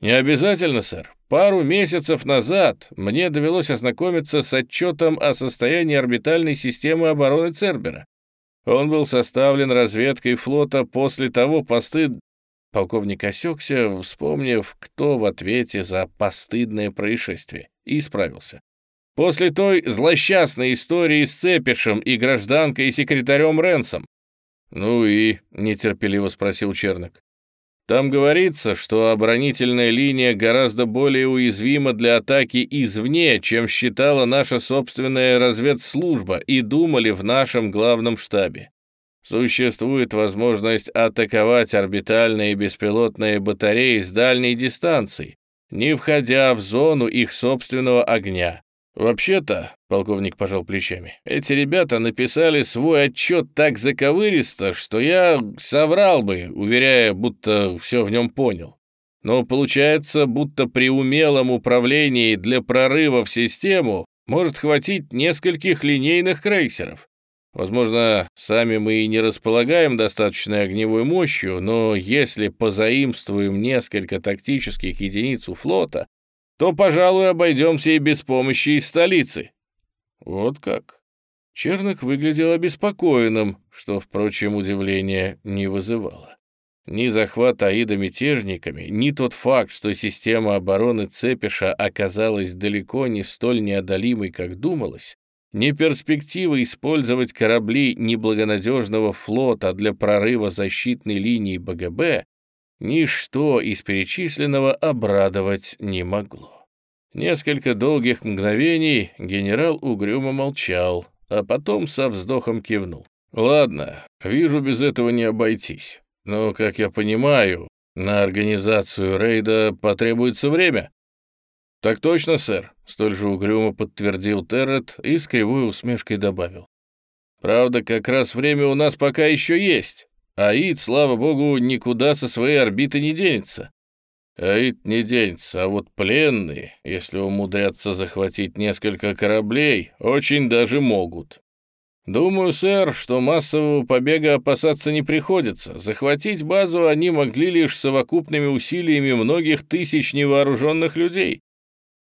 Не обязательно, сэр. Пару месяцев назад мне довелось ознакомиться с отчетом о состоянии орбитальной системы обороны Цербера. Он был составлен разведкой флота после того посты... Полковник осекся, вспомнив, кто в ответе за постыдное происшествие, и исправился. После той злосчастной истории с Цепишем и гражданкой и секретарем Ренсом. «Ну и?» — нетерпеливо спросил Чернок. «Там говорится, что оборонительная линия гораздо более уязвима для атаки извне, чем считала наша собственная разведслужба и думали в нашем главном штабе. Существует возможность атаковать орбитальные беспилотные батареи с дальней дистанции, не входя в зону их собственного огня. «Вообще-то», — полковник пожал плечами, — «эти ребята написали свой отчет так заковыристо, что я соврал бы, уверяя, будто все в нем понял. Но получается, будто при умелом управлении для прорыва в систему может хватить нескольких линейных крейсеров. Возможно, сами мы и не располагаем достаточной огневой мощью, но если позаимствуем несколько тактических единиц у флота, то, пожалуй, обойдемся и без помощи из столицы». Вот как. Черных выглядел обеспокоенным, что, впрочем, удивления не вызывало. Ни захват Аида мятежниками, ни тот факт, что система обороны Цепиша оказалась далеко не столь неодолимой, как думалось, ни перспектива использовать корабли неблагонадежного флота для прорыва защитной линии БГБ Ничто из перечисленного обрадовать не могло. Несколько долгих мгновений генерал угрюмо молчал, а потом со вздохом кивнул. «Ладно, вижу, без этого не обойтись. Но, как я понимаю, на организацию рейда потребуется время». «Так точно, сэр», — столь же угрюмо подтвердил Террет и с кривой усмешкой добавил. «Правда, как раз время у нас пока еще есть. Аид, слава богу, никуда со своей орбиты не денется. Аид не денется, а вот пленные, если умудрятся захватить несколько кораблей, очень даже могут. Думаю, сэр, что массового побега опасаться не приходится. Захватить базу они могли лишь совокупными усилиями многих тысяч невооруженных людей.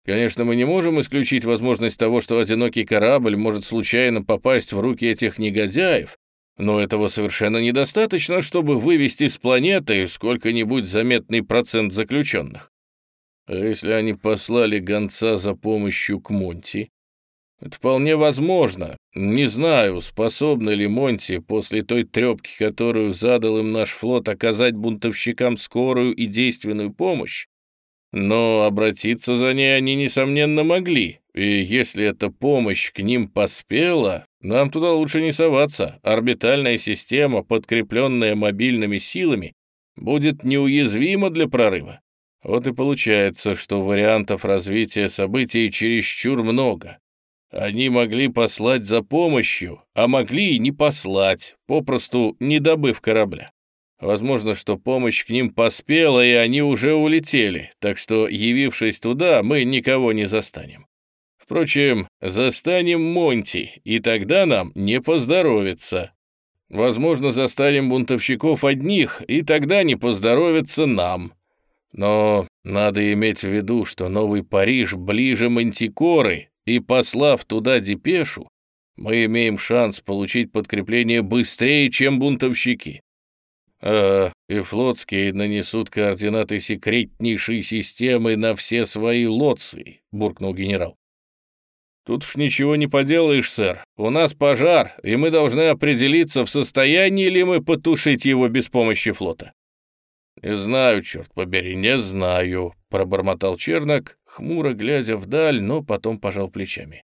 Конечно, мы не можем исключить возможность того, что одинокий корабль может случайно попасть в руки этих негодяев, но этого совершенно недостаточно, чтобы вывести с планеты сколько-нибудь заметный процент заключенных. А если они послали гонца за помощью к Монти? Это вполне возможно. Не знаю, способны ли Монти после той трепки, которую задал им наш флот, оказать бунтовщикам скорую и действенную помощь. Но обратиться за ней они, несомненно, могли, и если эта помощь к ним поспела, нам туда лучше не соваться. Орбитальная система, подкрепленная мобильными силами, будет неуязвима для прорыва. Вот и получается, что вариантов развития событий чересчур много. Они могли послать за помощью, а могли и не послать, попросту не добыв корабля. Возможно, что помощь к ним поспела, и они уже улетели, так что, явившись туда, мы никого не застанем. Впрочем, застанем Монти, и тогда нам не поздоровится. Возможно, застанем бунтовщиков одних, и тогда не поздоровится нам. Но надо иметь в виду, что Новый Париж ближе Мантикоры, и, послав туда депешу, мы имеем шанс получить подкрепление быстрее, чем бунтовщики. А, и флотские нанесут координаты секретнейшей системы на все свои лоции, буркнул генерал. «Тут уж ничего не поделаешь, сэр. У нас пожар, и мы должны определиться, в состоянии ли мы потушить его без помощи флота». «Не знаю, черт побери, не знаю», — пробормотал Чернок, хмуро глядя вдаль, но потом пожал плечами.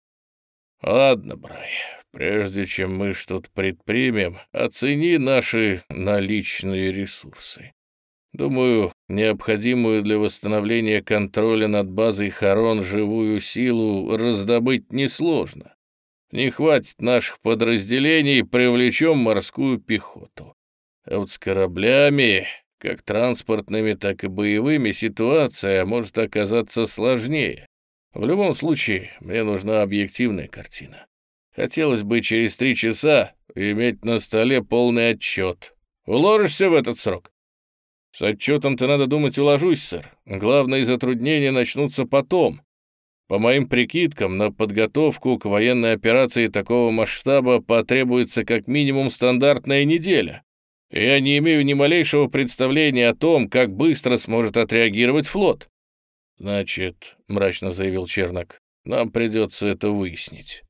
«Ладно, Брай, прежде чем мы что-то предпримем, оцени наши наличные ресурсы. Думаю, необходимую для восстановления контроля над базой Харон живую силу раздобыть несложно. Не хватит наших подразделений, привлечем морскую пехоту. А вот с кораблями, как транспортными, так и боевыми, ситуация может оказаться сложнее. В любом случае, мне нужна объективная картина. Хотелось бы через три часа иметь на столе полный отчет. Уложишься в этот срок?» «С отчетом-то надо думать, уложусь, сэр. Главные затруднения начнутся потом. По моим прикидкам, на подготовку к военной операции такого масштаба потребуется как минимум стандартная неделя. Я не имею ни малейшего представления о том, как быстро сможет отреагировать флот. «Значит», — мрачно заявил Чернок, — «нам придется это выяснить».